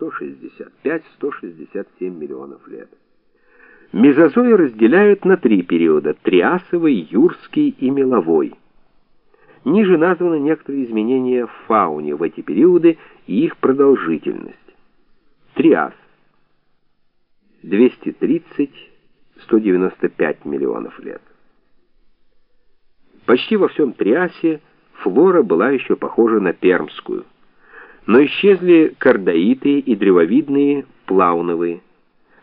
165-167 миллионов лет. Мезозой разделяют на три периода – Триасовый, Юрский и Меловой. Ниже названы некоторые изменения в фауне в эти периоды и их продолжительность. Триас – 230-195 миллионов лет. Почти во всем Триасе флора была еще похожа на пермскую, но исчезли кардаиты и древовидные плауновые,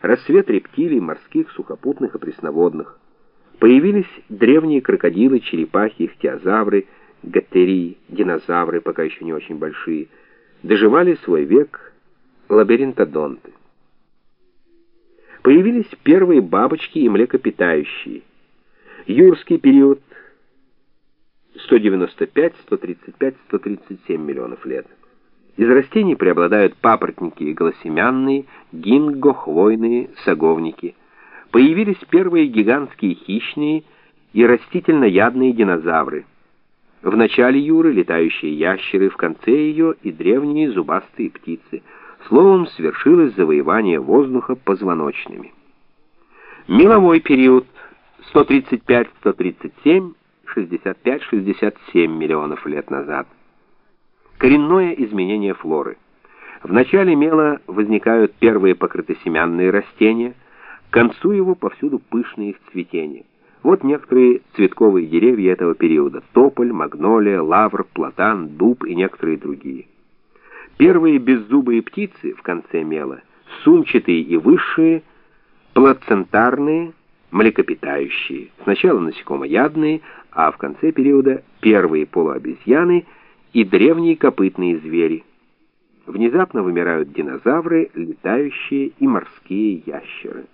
рассвет рептилий, морских, сухопутных и пресноводных. Появились древние крокодилы, черепахи, ихтиозавры, гаттерии, динозавры, пока еще не очень большие. Доживали свой век лабиринтодонты. Появились первые бабочки и млекопитающие. Юрский период 195, 135, 137 миллионов лет. Из растений преобладают папоротники и голосемянные, гинго, хвойные, саговники. Появились первые гигантские хищные и растительноядные динозавры. В начале Юры летающие ящеры, в конце ее и древние зубастые птицы. Словом, свершилось завоевание воздуха позвоночными. Меловой период 135-137, 65-67 миллионов лет назад. Коренное изменение флоры. В начале мела возникают первые покрытосемянные растения, к концу его повсюду пышные их цветения. Вот некоторые цветковые деревья этого периода – тополь, магнолия, лавр, платан, дуб и некоторые другие. Первые беззубые птицы в конце мела – сумчатые и высшие, плацентарные, млекопитающие. Сначала насекомоядные, а в конце периода первые полуобезьяны – и древние копытные звери. Внезапно вымирают динозавры, летающие и морские ящеры.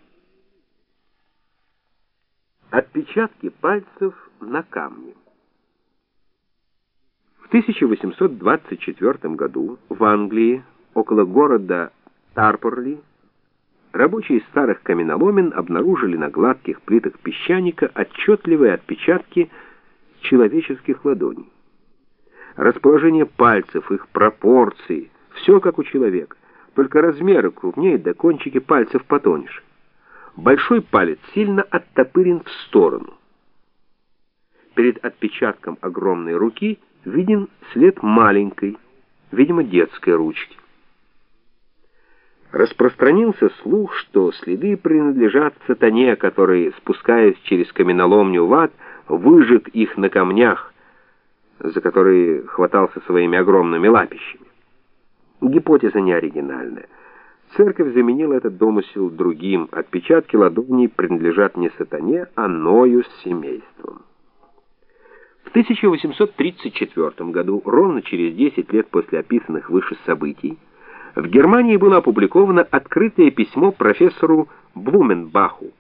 Отпечатки пальцев на камне. В 1824 году в Англии, около города Тарпорли, рабочие старых каменоломен обнаружили на гладких плитах песчаника отчетливые отпечатки человеческих ладоней расположение пальцев, их пропорции, все как у человека, только размеры крупнее, да кончики пальцев потоньше. Большой палец сильно оттопырен в сторону. Перед отпечатком огромной руки виден след маленькой, видимо, детской ручки. Распространился слух, что следы принадлежат сатане, который, спускаясь через каменоломню в ад, выжег их на камнях, за которые хватался своими огромными лапищами. Гипотеза не оригинальная. Церковь заменила этот домысел другим. Отпечатки ладоней принадлежат не сатане, а Ною с семейством. В 1834 году, ровно через 10 лет после описанных выше событий, в Германии было опубликовано открытое письмо профессору Блуменбаху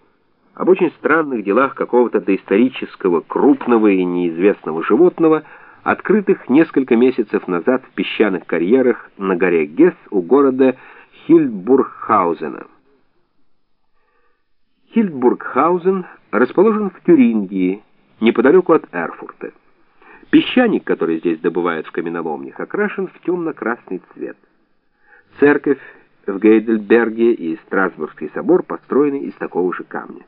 об очень странных делах какого-то доисторического крупного и неизвестного животного, открытых несколько месяцев назад в песчаных карьерах на горе Гесс у города Хильдбургхаузена. Хильдбургхаузен расположен в Тюрингии, неподалеку от Эрфурта. Песчаник, который здесь добывают в каменоломнях, окрашен в темно-красный цвет. Церковь в Гейдельберге и Страсбургский собор построены из такого же камня.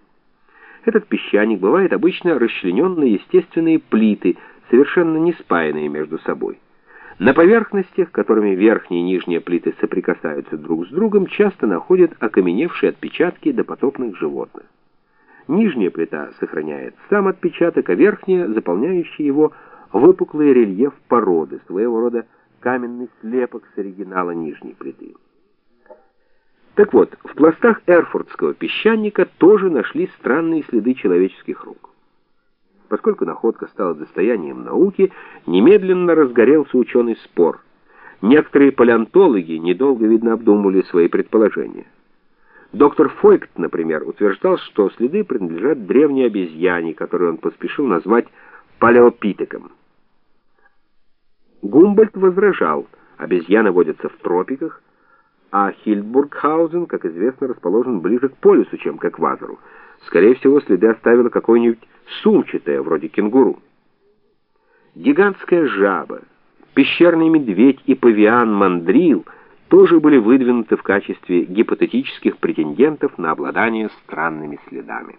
Этот песчаник бывает обычно расчленен на естественные плиты – совершенно не спаянные между собой. На поверхностях, которыми верхние и нижние плиты соприкасаются друг с другом, часто находят окаменевшие отпечатки допотопных животных. Нижняя плита сохраняет сам отпечаток, а верхняя, заполняющий его, выпуклый рельеф породы, своего рода каменный слепок с оригинала нижней плиты. Так вот, в пластах эрфуртского песчаника тоже нашли странные следы человеческих рук. Поскольку находка стала достоянием науки, немедленно разгорелся ученый спор. Некоторые палеонтологи недолго, видно, обдумывали свои предположения. Доктор Фойкт, например, утверждал, что следы принадлежат древней обезьяне, которую он поспешил назвать палеопитеком. Гумбольд возражал, обезьяны водятся в тропиках, а Хильдбургхаузен, как известно, расположен ближе к полюсу, чем к экватору. Скорее всего, следы оставила какой-нибудь сумчатое, вроде кенгуру. Гигантская жаба, пещерный медведь и павиан-мандрил тоже были выдвинуты в качестве гипотетических претендентов на обладание странными следами.